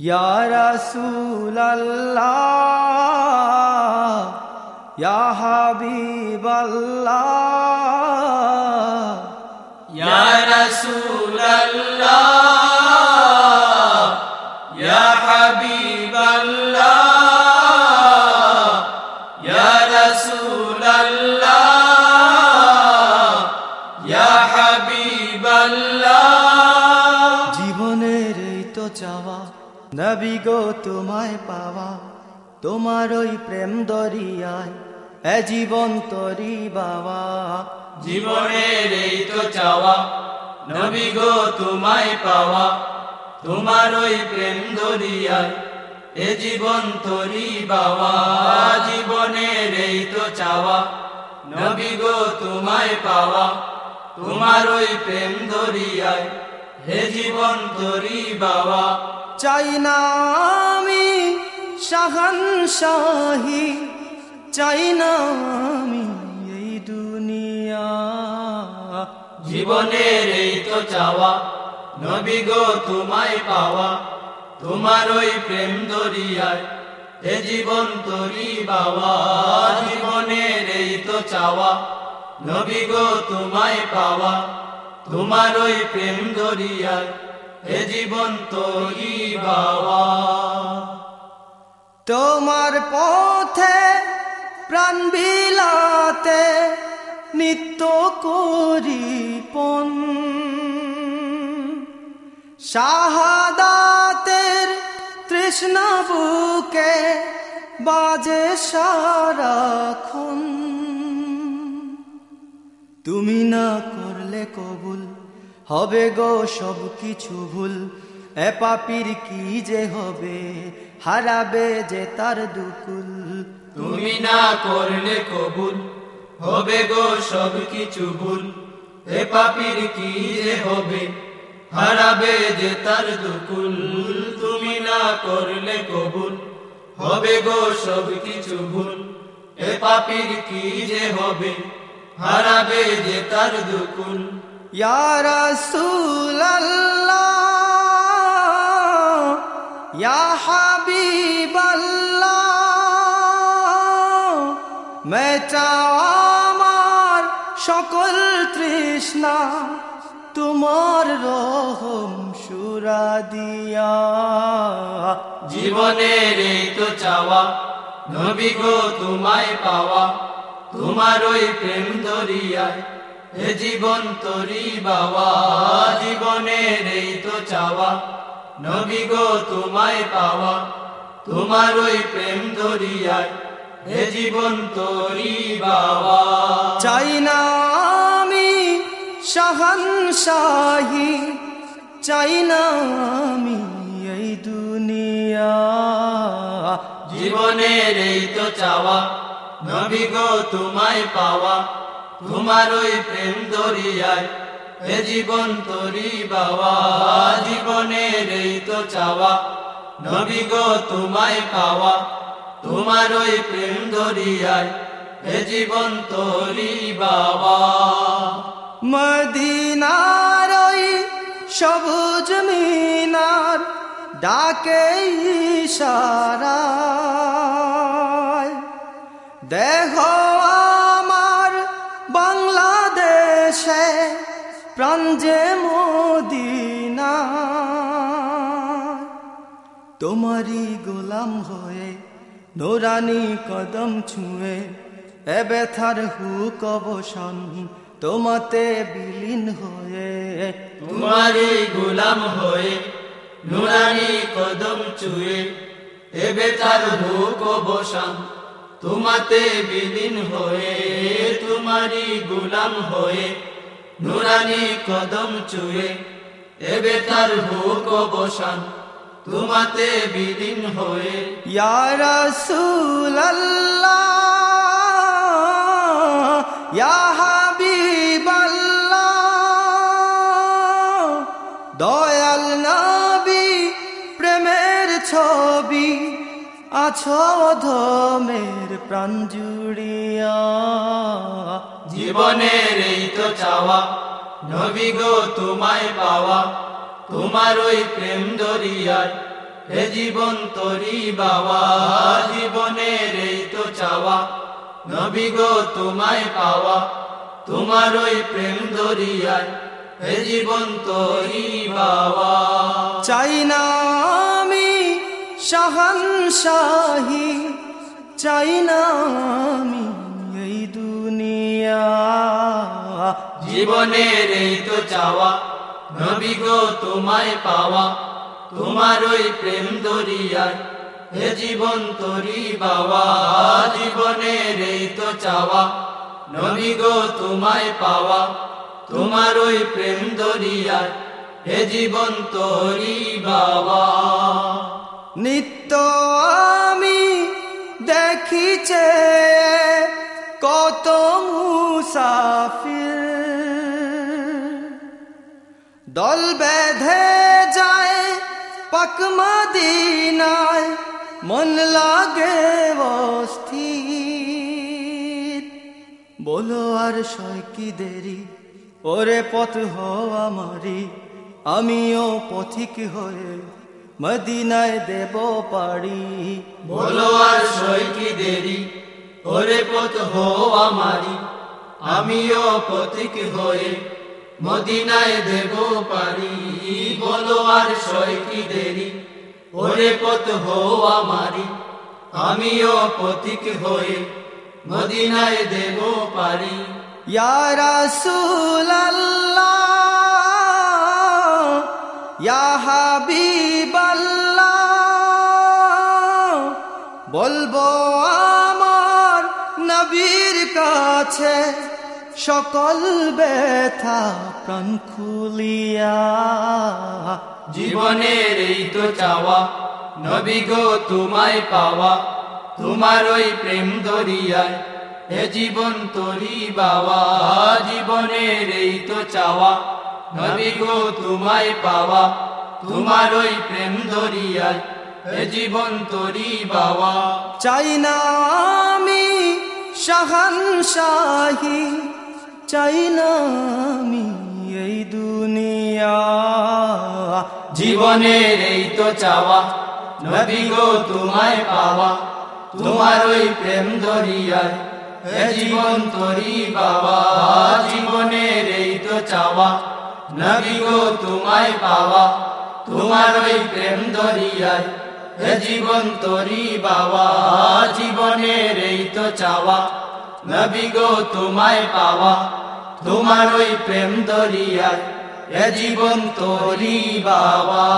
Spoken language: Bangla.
ইয়া রাসূলাল্লাহ ইয়া হাবিবাল্লাহ ইয়া রাসূলাল্লাহ ইয়া হাবিবাল্লাহ ইয়া হাবিবাল্লাহ জীবনের এই তো চাওয়া নবী গো, তোমায় পাওয়া, তোমার ওই প্রেম দরিয়ায় এ জীবন তরি বাবা জীবনের এই তো চাওয়া, নবী গো, তোমায় পাওয়া, তোমার ওই প্রেম দরিয়ায় এ জীবন তরি বাবা জীবনের এই তো চাওয়া, নবী গো, তোমায় পাওয়া, তোমার ওই প্রেম দরিয়ায় হে জীবন তরি বাবা চাই আমি শাহান শাহি চাই আমি এই দুনিয়া। জীবনের এই তো চাওয়া, নবী গো তোমায় পাওয়া, তোমার ওই প্রেম দরিয়ায় এ জীবন তরি বাবা জীবনের এই তো চাওয়া, নবী গো তোমায় পাওয়া, তোমার ওই প্রেম দরিয়ায় এ জীবন তরি বাবা। তোমার পথে প্রাণ বিলাতে নিত্য করি পণ শাহাদাতের তৃষ্ণা বুকে বাজে সারাক্ষণ তুমি না করলে কবুল হবে গো সব কিছু ভুল। এ পাপির কি যে হবে, হারাবে যে তার দুকুল। তুমি না করলে কবুল, হবে গো সব কিছু ভুল। এ পাপির কি যে হবে, হারাবে যে তার দুকুল। তুমি না করলে কবুল, হবে গো সব কিছু ভুল। এ পাপির কি যে হবে, হারাবে যে তার দুকুল। রসুল সকল তৃষ্ণা, তোমার রহম সুরা দিয়া। জীবনের এই তো চাওয়া, নবী গো তোমায় পাওয়া তোমার ওই প্রেম দরিয়ায়। হে জীবন তরি বাবা জীবনের এই তো চাওয়া। নবী গো তোমায় পাওয়া তোমার ওই প্রেম ধরিয়ায়। হে জীবন তরি বাবা। চাই না আমি শাহান শাহি চাই না আমি এই দুনিয়া। জীবনের এই তো চাওয়া নবী গো তোমায় পাওয়া। তোমার ওই প্রেম দরিয়ায় এ জীবন তরি বাবা, জীবনের এই তো চাওয়া। নবী গো, তোমায় পাওয়া। তোমার ওই প্রেম দরিয়ায় এ জীবন তরি বাবা। মদিনার ওই সবুজ মিনার ডাকে ইশারায় তোমারই গোলাম হয়ে, নোরানি কদম ছুঁয়ে, এ ব্যথার হুক অবসান তোমাতে বিলীন হয়ে। তোমারই গোলাম হয়ে, নুরানি কদম চুয়ে এবে তার ভুক বসান তোমাতে বিলীন হয়ে। তোমারই গোলাম হয়ে, নুরানি কদম চুয়ে এবে তার ভুক বসান তোমাতে বিলীন হয়ে। ইয়া ইয়া হাবিবাল্লাহ দয়াল নবী প্রেমের ছবি আছো ধমের প্রাণ জুড়িয়া জীবনের এই তো চাওয়া নবী গো তোমায় পাওয়া। তোমার ওই প্রেম দরিয়ায় এ জীবন তরি বাবা জীবনের এই তো চাওয়া। নবী গো তোমায় পাওয়া। তোমার ওই প্রেম দরিয়ায় এ জীবন তরি বাবা। চাই না আমি শাহানশাহি চাই না আমি এই দুনিয়া। জীবনের এই তো চাওয়া। নবী গো, তোমায় পাওয়া, তোমার ওই প্রেম দরিয়ায় হে জীবন তরি বাবা, জীবনের এই তো চাওয়া। নবী গো, তোমায় পাওয়া, তোমার ওই প্রেম দরিয়ায় হে জীবন তরি বাবা। নিত্য আমি দেখিছে কত মুসাফির দল বেঁধে যায় পাক মদিনায়, মন লাগে অস্থির। বলো আর সয় কি দেরি? ওরে পথ হওয়া আমারি আমিও পথিক হয়ে মদিনায় দেব পারি বলো আর সই কি দেরি? ওরে পথ হো আমারি আমিও পথিক হয়ে মদিনায় দেব পারি। বলো আর সই কি দেরি? ওরে পথ হো আমারি। আমিও পথিক হয়ে মদিনায় দেব পারি। ইয়া ইয়া হাবিবাল্লাহ, বলব আমার নবীর কাছে সকল ব্যথা প্রাণ খুলিয়া। জীবনের এই তো চাওয়া নবী গো তোমায় পাওয়া তোমার ওই প্রেম দরিয়ায় হে জীবন তরি বাবা জীবনের এই তো চাওয়া নবী গো তোমায় পাওয়া তোমার ওই প্রেম দরিয়ায় হে জীবন তরি বাবা চাই না আমি শাহানশাহি চাই না আমি এই দুনিয়া। জীবনের এই তো চাওয়া, নবী গো তোমায় পাওয়া, তোমার ওই প্রেম দরিয়ায় জীবন তরি বাবা। জীবনের এই তো চাওয়া, নবী গো তোমায় পাওয়া, তোমার ওই প্রেম দরিয়ায় জীবন তরি বাবা। জীবনের এই তো চাওয়া, নবী গো তোমায় পাওয়া তোমার ওই প্রেম দরিয়ায় এ জীবন তোরি বাবা।